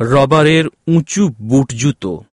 রবারের উঁচু বুট জুতো।